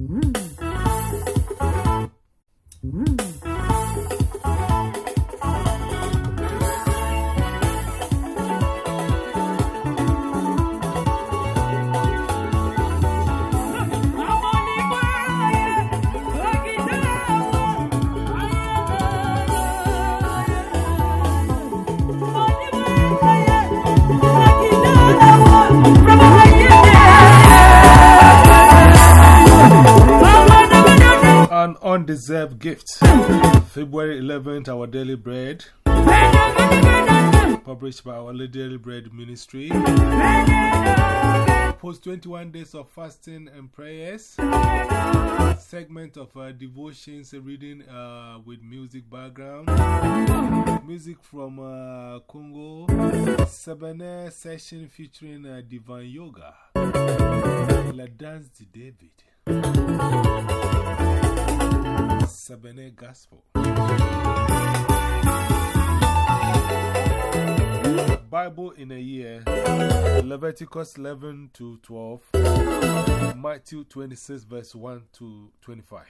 Mm-hmm. An undeserved gift. February 11th, our daily bread. Published by our Daily Bread Ministry. Post 21 days of fasting and prayers. Segment of uh, devotions, reading uh, with music background. Music from uh, Congo. Sabane session featuring Divine Yoga. La Dance de David. Sabane Gospel. Bible in a year Leviticus 11 to 12, Matthew 26, verse 1 to 25.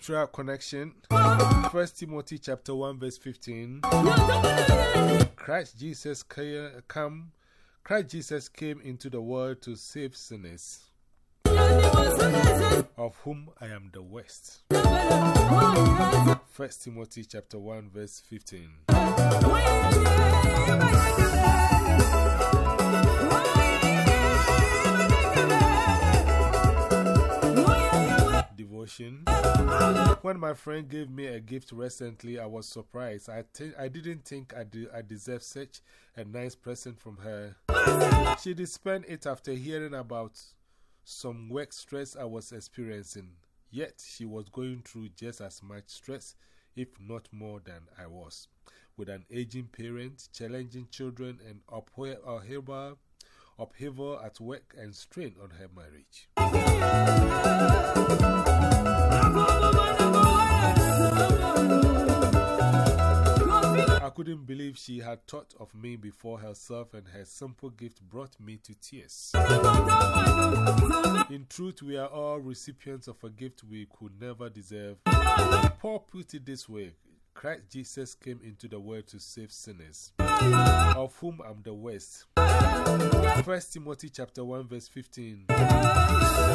Scriptural connection 1 Timothy chapter 1, verse 15. Christ Jesus come, Christ Jesus came into the world to save sinners, of whom I am the worst. 1 Timothy chapter 1, verse 15. When my friend gave me a gift recently, I was surprised. I, think I didn't think I, de I deserved such a nice present from her. She did spend it after hearing about some work stress I was experiencing. Yet she was going through just as much stress, if not more than I was. With an aging parent, challenging children, and upheaval, upheaval at work and strain on her marriage. Couldn't believe she had thought of me before herself, and her simple gift brought me to tears. In truth, we are all recipients of a gift we could never deserve. Paul put it this way Christ Jesus came into the world to save sinners, of whom I'm the worst. 1 Timothy chapter 1 verse 15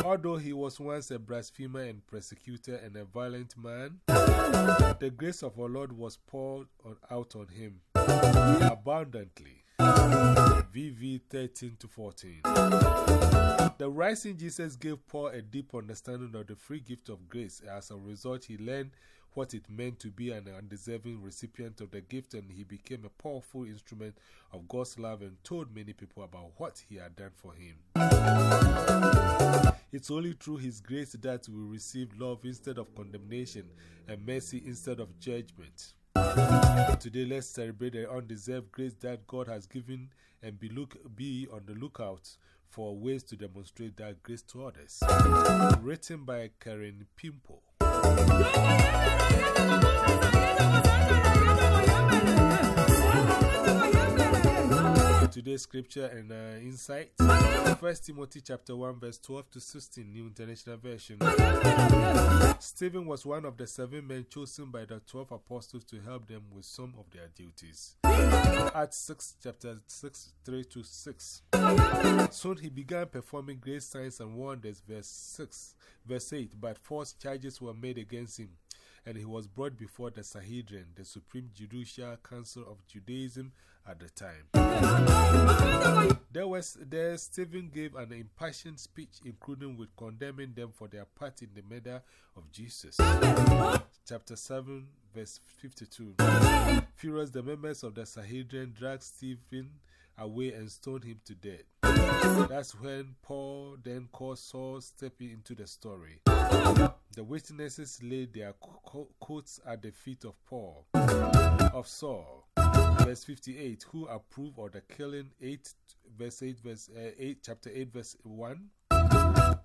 Although he was once a blasphemer and persecutor and a violent man, the grace of our Lord was poured out on him abundantly. VV 13 to 14. The rising Jesus gave Paul a deep understanding of the free gift of grace. As a result, he learned what it meant to be an undeserving recipient of the gift, and he became a powerful instrument of God's love and told many people about what he had done for him. It's only through his grace that we receive love instead of condemnation and mercy instead of judgment. Today, let's celebrate the undeserved grace that God has given and be, look, be on the lookout for ways to demonstrate that grace to others. Written by Karen Pimpo. Today's scripture and uh, insight 1 Timothy chapter 1, verse 12 to 16, New International Version. Stephen was one of the seven men chosen by the 12 apostles to help them with some of their duties. Acts 6, chapter 6, 3 to 6. Soon he began performing great signs and wonders, verse 6, verse 8, but false charges were made against him and he was brought before the Sanhedrin, the supreme judicial council of Judaism at the time. There, was, there Stephen gave an impassioned speech, including with condemning them for their part in the murder of Jesus. Chapter 7, verse 52. Furious, the members of the Sanhedrin dragged Stephen away and stoned him to death. That's when Paul then called Saul stepping into the story. The witnesses laid their co coats at the feet of Paul, of Saul. Verse 58, who approved of the killing 8, verse 8, verse uh, 8, chapter 8, verse 1.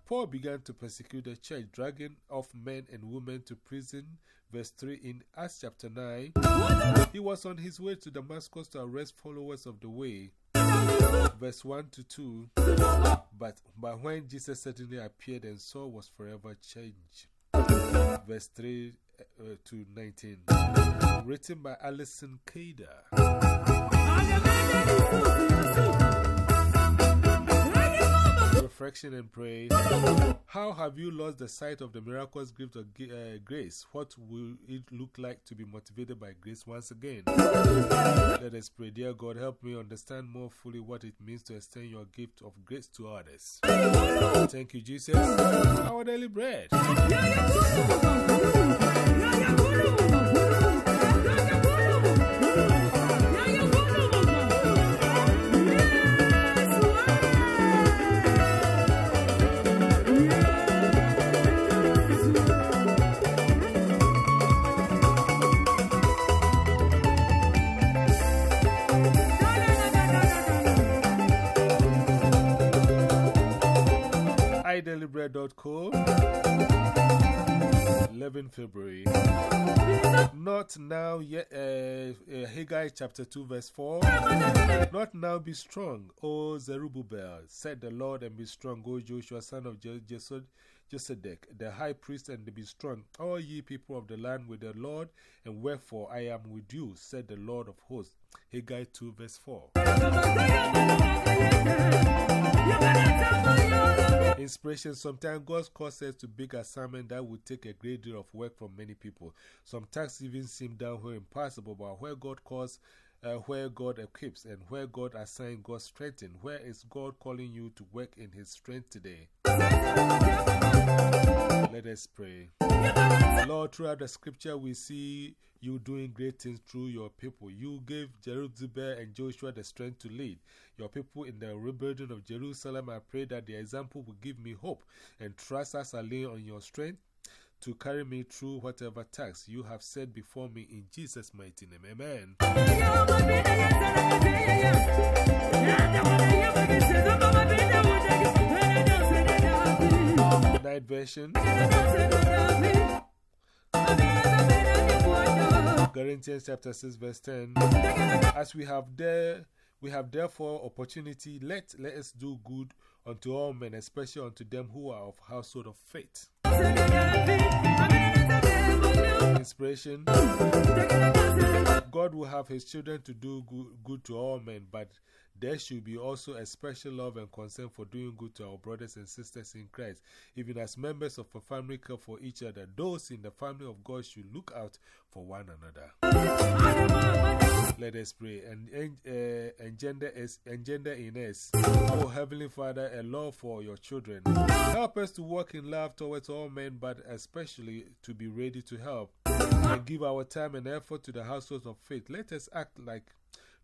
Paul began to persecute the church, dragging off men and women to prison. Verse 3 in Acts chapter 9. He was on his way to Damascus to arrest followers of the way. Verse 1 to 2. But, but when Jesus suddenly appeared and Saul was forever changed. Verse 3 uh, to 19. Written by Alyson Kieda. And pray. How have you lost the sight of the miraculous gift of uh, grace? What will it look like to be motivated by grace once again? Let us pray. Dear God, help me understand more fully what it means to extend your gift of grace to others. Thank you, Jesus. Our daily bread. idailybread.co 11 February. Not now, yet, uh, uh, Haggai chapter 2, verse 4. Not now be strong, O Zerubbabel, said the Lord, and be strong, O Joshua, son of Jesod. Josedech, the high priest, and be strong, all ye people of the land with the Lord, and wherefore I am with you, said the Lord of hosts. Haggai 2, verse 4. Inspiration Sometimes God calls us to big assignment that would take a great deal of work from many people. Some tasks even seem downhill impossible, but where God calls, uh, where God equips, and where God assigns, God strengthens. Where is God calling you to work in His strength today? Let us pray. Lord, throughout the scripture, we see you doing great things through your people. You gave Zerubbabel and Joshua the strength to lead your people in the rebuilding of Jerusalem. I pray that the example will give me hope and trust I lean on your strength to carry me through whatever task you have set before me in Jesus' mighty name. Amen. Night version. Corinthians chapter 6, verse 10. As we have there, we have therefore opportunity, let, let us do good unto all men, especially unto them who are of household of faith. Inspiration. God will have his children to do good, good to all men, but there should be also a special love and concern for doing good to our brothers and sisters in Christ. Even as members of a family care for each other, those in the family of God should look out for one another. Let us pray and uh, engender, engender in us, oh Heavenly Father, a love for your children. Help us to walk in love towards all men, but especially to be ready to help and give our time and effort to the households of faith. Let us act like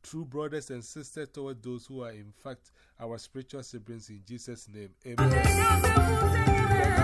true brothers and sisters toward those who are, in fact, our spiritual siblings in Jesus' name. Amen.